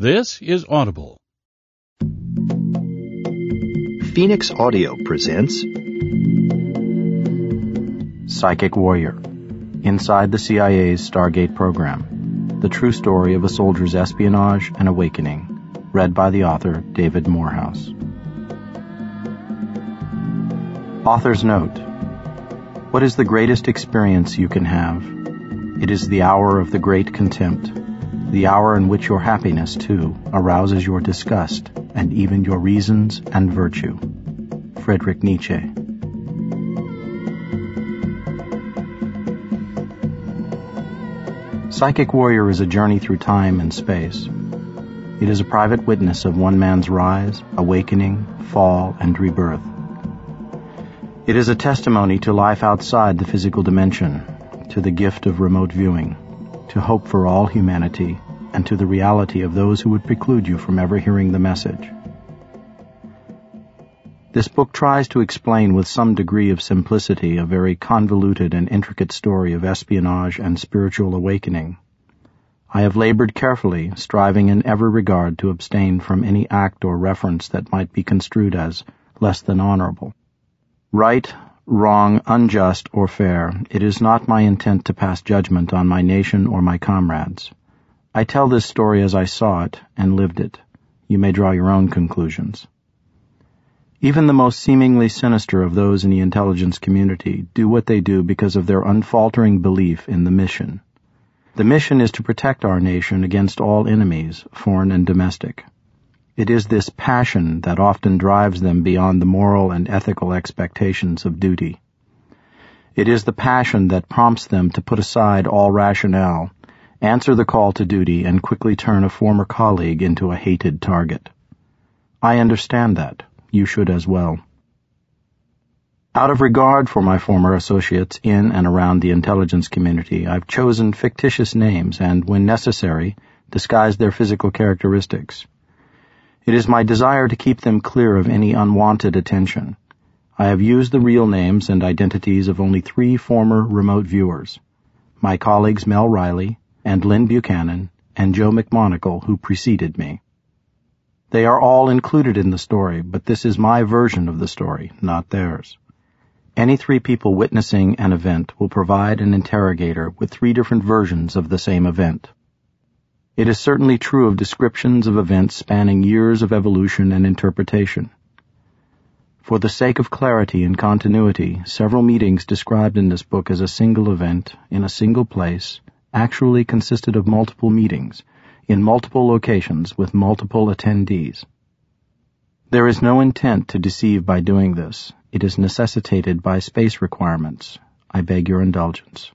This is Audible. Phoenix Audio presents Psychic Warrior Inside the CIA's Stargate Program The True Story of a Soldier's Espionage and Awakening. Read by the author David Morehouse. Author's Note What is the greatest experience you can have? It is the hour of the great contempt the hour in which your happiness, too, arouses your disgust and even your reasons and virtue. Friedrich Nietzsche. Psychic Warrior is a journey through time and space. It is a private witness of one man's rise, awakening, fall, and rebirth. It is a testimony to life outside the physical dimension, to the gift of remote viewing to hope for all humanity, and to the reality of those who would preclude you from ever hearing the message. This book tries to explain with some degree of simplicity a very convoluted and intricate story of espionage and spiritual awakening. I have labored carefully, striving in every regard to abstain from any act or reference that might be construed as less than honorable. Right, wrong, unjust, or fair, it is not my intent to pass judgment on my nation or my comrades. I tell this story as I saw it and lived it. You may draw your own conclusions. Even the most seemingly sinister of those in the intelligence community do what they do because of their unfaltering belief in the mission. The mission is to protect our nation against all enemies, foreign and domestic. It is this passion that often drives them beyond the moral and ethical expectations of duty. It is the passion that prompts them to put aside all rationale, answer the call to duty, and quickly turn a former colleague into a hated target. I understand that. You should as well. Out of regard for my former associates in and around the intelligence community, I've chosen fictitious names and, when necessary, disguised their physical characteristics. It is my desire to keep them clear of any unwanted attention. I have used the real names and identities of only three former remote viewers my colleagues Mel Riley and Lyn Buchanan and Joe McMoneagle, who preceded me. They are all included in the story, but this is my version of the story, not theirs. Any three people witnessing an event will provide an interrogator with three different versions of the same event. It is certainly true of descriptions of events spanning years of evolution and interpretation. For the sake of clarity and continuity, several meetings described in this book as a single event, in a single place, actually consisted of multiple meetings, in multiple locations with multiple attendees. There is no intent to deceive by doing this. It is necessitated by space requirements. I beg your indulgence.